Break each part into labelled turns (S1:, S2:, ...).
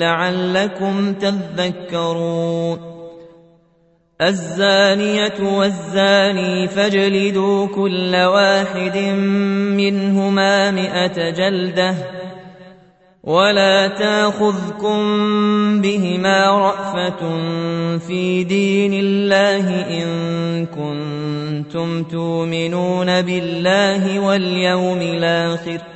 S1: لعلكم تذكرون. الزانية والزاني فاجلدوا كل واحد منهما مئة جلدة ولا تاخذكم بهما رأفة في دين الله إن كنتم تؤمنون بالله واليوم الآخر.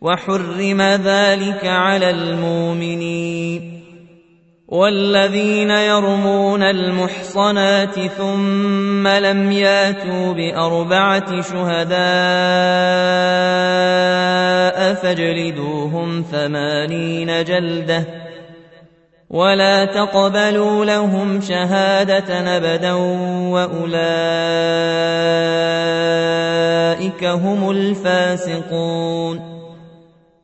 S1: وحرم ذلك على المؤمنين والذين يرمون المحصنات ثم لم ياتوا بأربعة شهداء فاجلدوهم ثمانين جلدة ولا تقبلوا لهم شهادة أبدا وأولئك هم الفاسقون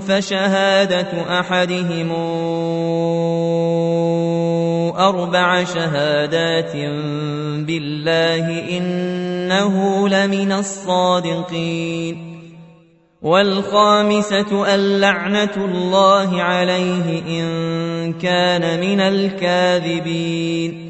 S1: فشهادة أحدهم أربع شهادات بالله إنه لمن الصادقين والخامسة اللعنة الله عليه إن كان من الكاذبين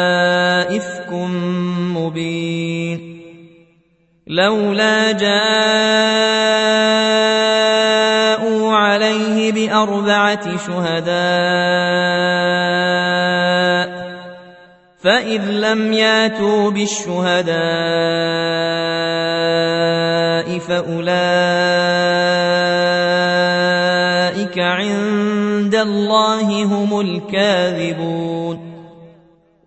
S1: لولا جاءوا عليه بأربعة شهداء فإذ لم ياتوا بالشهداء فأولئك عند الله هم الكاذبون.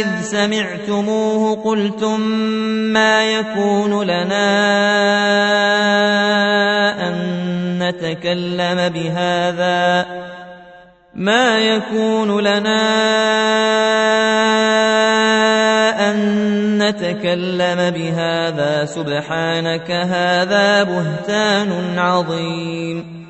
S1: إذ سمعتموه قلتم ما يكون لنا أن نتكلم بهذا؟ ما يكون لنا أن نتكلم بهذا؟ سبحانك هذا بهتان عظيم.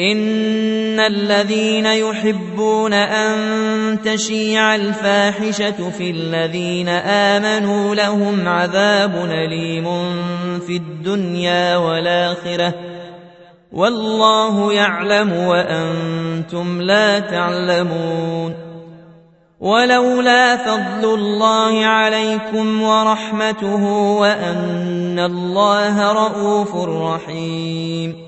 S1: إن الذين يحبون أن تشيع الفاحشة في الذين آمنوا لهم عذاب أليم في الدنيا والآخرة والله يعلم وأنتم لا تعلمون ولولا فضل الله عليكم ورحمته وأن الله رءوف رحيم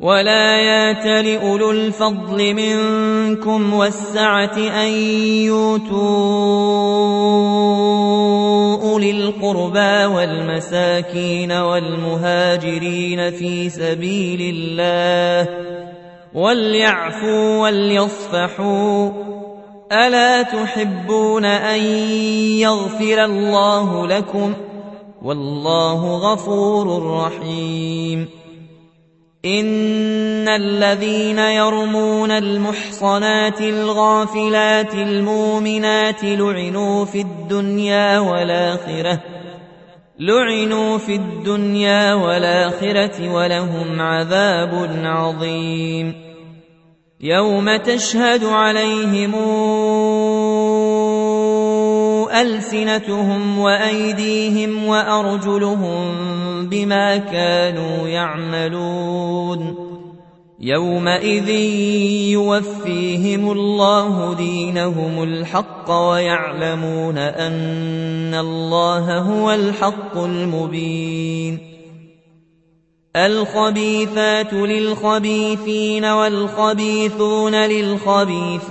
S1: ولا يات لأولو الفضل منكم والسعة أن يؤتوا أولي القربى والمساكين والمهاجرين في سبيل الله وليعفوا وليصفحوا ألا تحبون أن يغفر الله لكم والله غفور رحيم إن الذين يرمون المحصنات الغافلات المؤمنات لعنوا في الدنيا والآخرة لعنوا في الدنيا والآخرة ولهم عذاب عظيم يوم تشهد عليهم ألسنتهم وأيديهم وأرجلهم بما كانوا يعملون. يومئذ يوفيهم الله دينهم الحق ويعلمون أن الله هو الحق المبين. الخبيثات للخبيثين والخبيثون للخبيثات.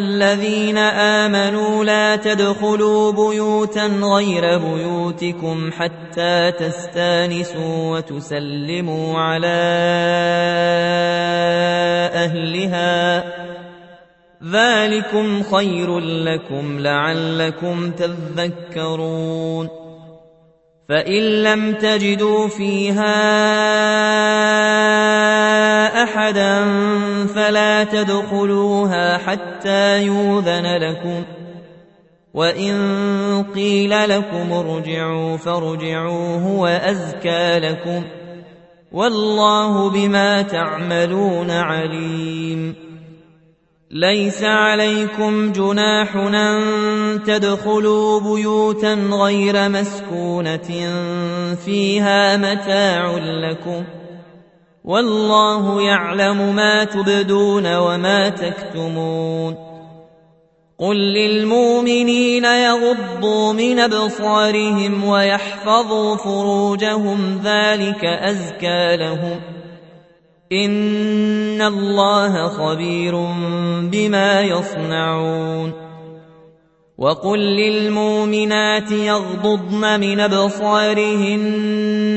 S1: الذين آمنوا لا تدخلوا بيوتا غير بيوتكم حتى تستانسوا وتسلموا على أهلها. ذلكم خير لكم لعلكم تذكرون. فإن لم تجدوا فيها احدا فلا تدخلوها حتى يوذن لكم وان قيل لكم ارجعوا فارجعوا هو ازكى لكم والله بما تعملون عليم ليس عليكم جناح ان تدخلوا بيوتا غير مسكونه فيها متاع لكم والله يعلم ما تبدون وما تكتمون. قل للمؤمنين يغضوا من أبصارهم ويحفظوا فروجهم ذلك أزكى لهم. إن الله خبير بما يصنعون. وقل للمؤمنات يغضضن من ابصارهن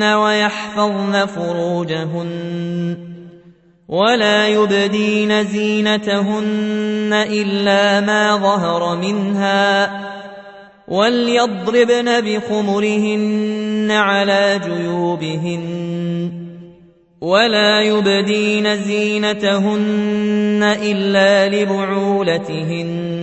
S1: ويحفظن فروجهن ولا يبدين زينتهن الا ما ظهر منها وليضربن بخمرهن على جيوبهن ولا يبدين زينتهن إلا لبعولتهن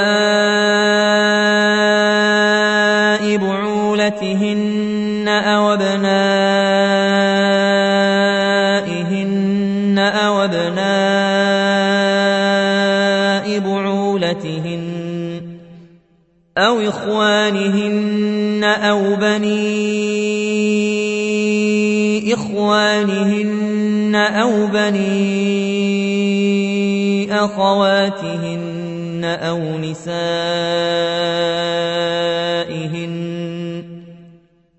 S1: إخوانهن أو بني إخوانهن أو بني أخواتهن أو نسائهن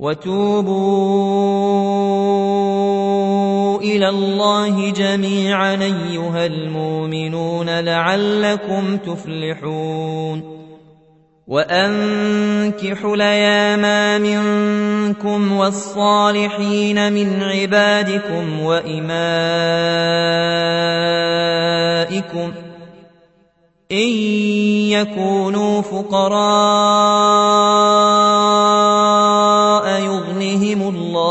S1: وتوبوا إلى الله جميعا أيها المؤمنون لعلكم تفلحون. وأنكحوا الأيام منكم والصالحين من عبادكم وإمائكم إن يكونوا فقراء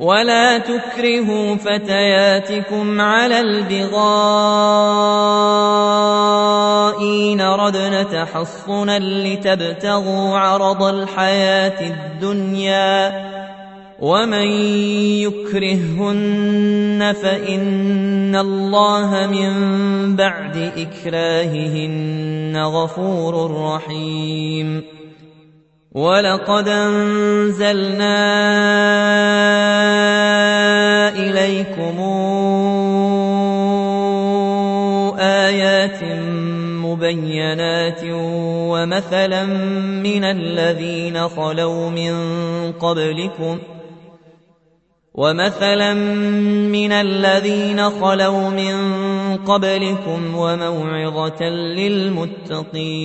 S1: ولا تكرهوا فتياتكم على البغاء إن ردن تحصنا لتبتغوا عرض الحياة الدنيا ومن يكرههن فإن الله من بعد إكراههن غفور رحيم ولقد انزلنا اليكم ايات مبينات ومثلا من الذين خلوا من قبلكم ومثلا من الذين خلوا من قبلكم وموعظه للمتقين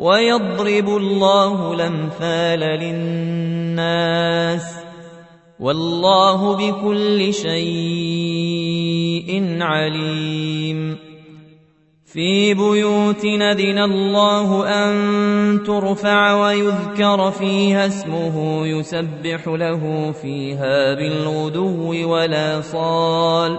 S1: ويضرب الله الأمثال للناس والله بكل شيء عليم. في بيوت ندن الله أن ترفع ويذكر فيها اسمه يسبح له فيها بالغدو ولا صال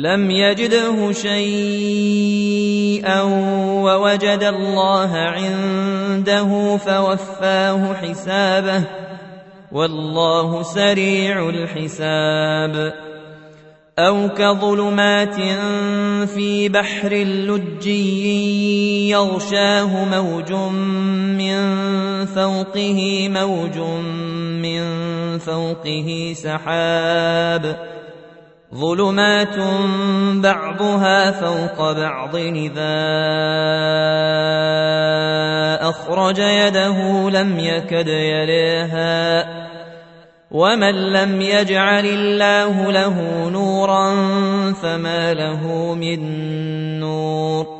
S1: لم يجده شيئا ووجد الله عنده فوفاه حسابه والله سريع الحساب. أو كظلمات في بحر لجي يغشاه موج من فوقه موج من فوقه سحاب. ظلمات بعضها فوق بعض اذا اخرج يده لم يكد يليها ومن لم يجعل الله له نورا فما له من نور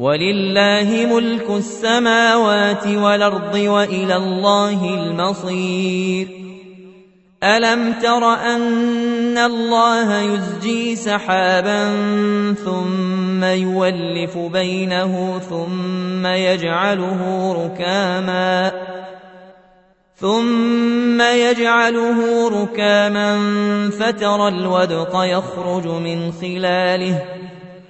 S1: ولله ملك السماوات والأرض وإلى الله المصير. ألم تر أن الله يزجي سحابا ثم يولف بينه ثم يجعله ركاما ثم يجعله ركاما فترى الودق يخرج من خلاله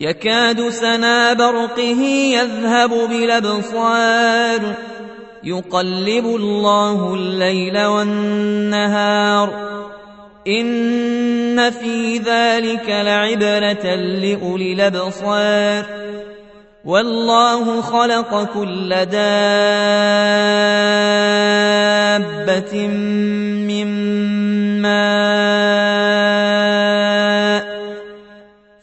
S1: يكاد سنا برقه يذهب بالأبصار. يقلب الله الليل والنهار. إن في ذلك لعبرة لأولي الأبصار. والله خلق كل دابة من ماء.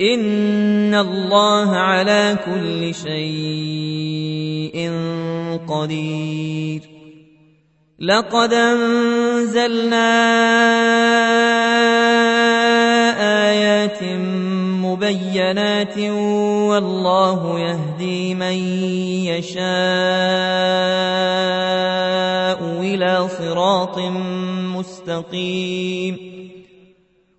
S1: ان الله على كل شيء قدير. لقد انزلنا ايات مبينات والله يهدي من يشاء إلى صراط مستقيم.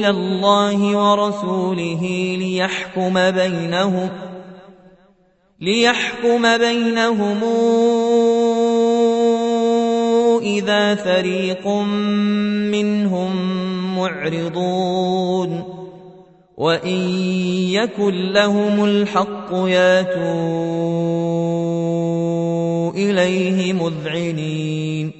S1: إلى الله ورسوله ليحكم بينهم ليحكم بينهم إذا فريق منهم معرضون. وإن يكن لهم الحق ياتوا إليه مذعنين.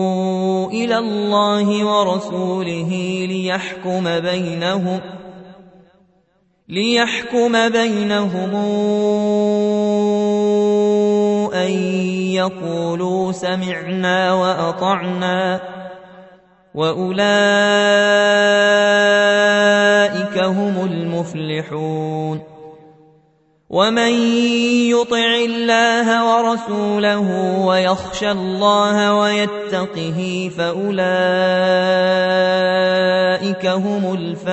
S1: إلى الله ورسوله ليحكم بينهم ليحكم بينهم أن يقولوا سمعنا وأطعنا وأولئك هم المفلحون ومن يطع الله ورسوله ويخشى الله ويتقه فاولئك هم الفائزون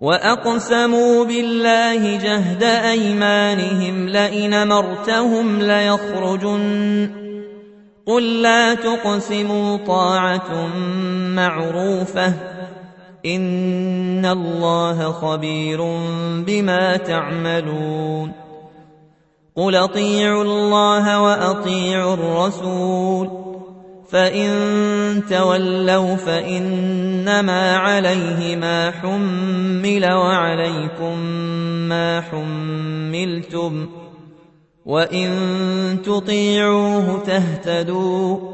S1: واقسموا بالله جهد ايمانهم لئن مرتهم ليخرجن قل لا تقسموا طاعه معروفه إن الله خبير بما تعملون قل اطيعوا الله واطيعوا الرسول فإن تولوا فإنما عليه ما حمل وعليكم ما حملتم وإن تطيعوه تهتدوا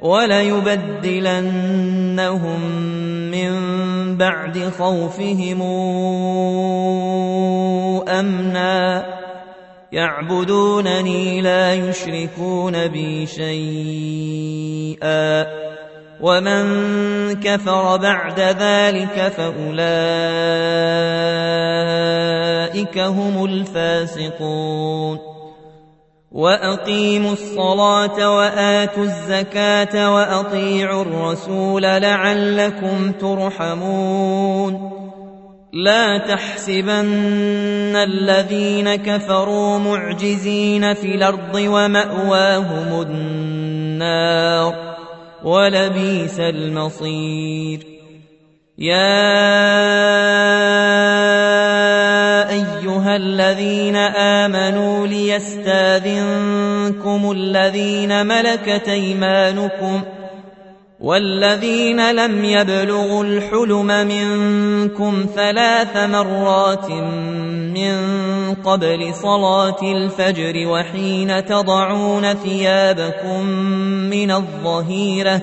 S1: وليبدلنهم من بعد خوفهم أمنا. يعبدونني لا يشركون بي شيئا. ومن كفر بعد ذلك فأولئك هم الفاسقون. واقيموا الصلاه واتوا الزكاه واطيعوا الرسول لعلكم ترحمون لا تحسبن الذين كفروا معجزين في الأرض وماواهم النار ولبيس المصير يا أيها الذين آمنوا ليستاذنكم الذين ملكت أيمانكم والذين لم يبلغوا الحلم منكم ثلاث مرات من قبل صلاة الفجر وحين تضعون ثيابكم من الظهيرة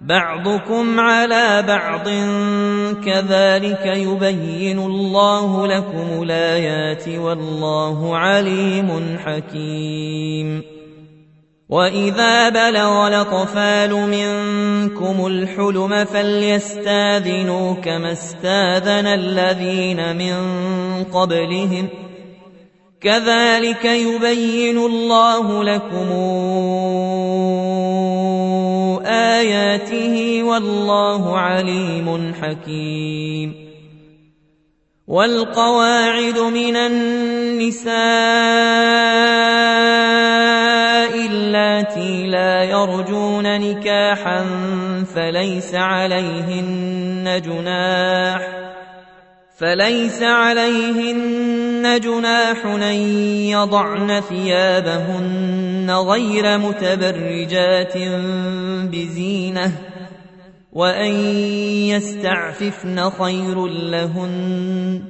S1: بعضكم على بعض كذلك يبين الله لكم الآيات والله عليم حكيم. وإذا بلغ الأطفال منكم الحلم فليستاذنوا كما استاذن الذين من قبلهم. كذلك يبين الله لكم آياته والله عليم حكيم. والقواعد من النساء اللاتي لا يرجون نكاحا فليس عليهن جناح فليس عليهن جناح أن يضعن ثيابهن غير متبرجات بزينة وأن يستعففن خير لهن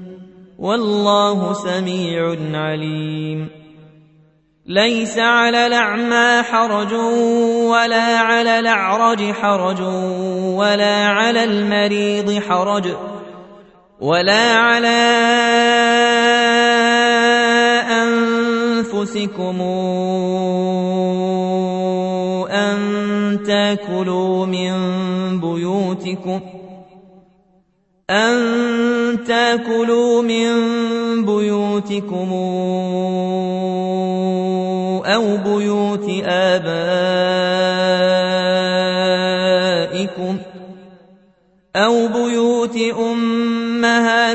S1: والله سميع عليم. ليس على الأعمى حرج ولا على الأعرج حرج ولا على المريض حرج. ولا على أنفسكم أن تاكلوا من بيوتكم أن تاكلوا من بيوتكم أو بيوت آبائكم أو بيوت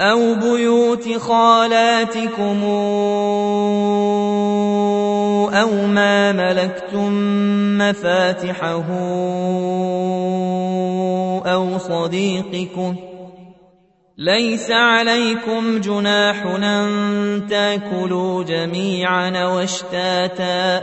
S1: أو بيوت خالاتكم أو ما ملكتم مفاتحه أو صديقكم ۖ ليس عليكم جناح ان تاكلوا جميعا واشتاتا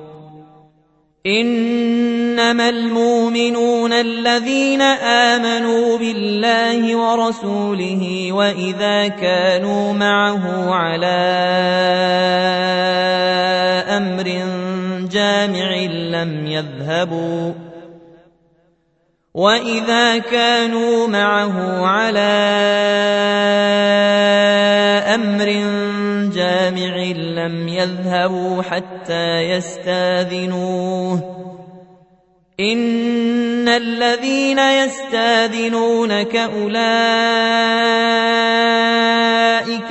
S1: إنما المؤمنون الذين آمنوا بالله ورسوله وإذا كانوا معه على أمر جامع لم يذهبوا وإذا كانوا معه على أمر جامع لم يذهبوا حتى يستاذنوه. إن الذين يستاذنونك أولئك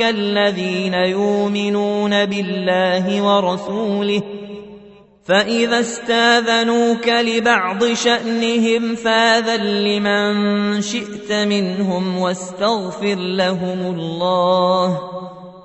S1: الذين يؤمنون بالله ورسوله فإذا استاذنوك لبعض شأنهم فاذن لمن شئت منهم واستغفر لهم الله.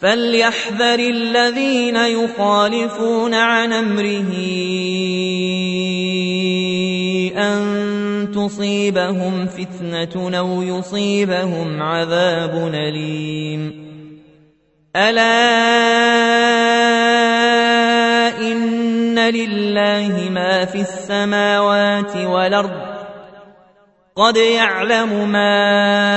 S1: فليحذر الذين يخالفون عن امره ان تصيبهم فتنه أو يصيبهم عذاب اليم الا ان لله ما في السماوات والارض قد يعلم ما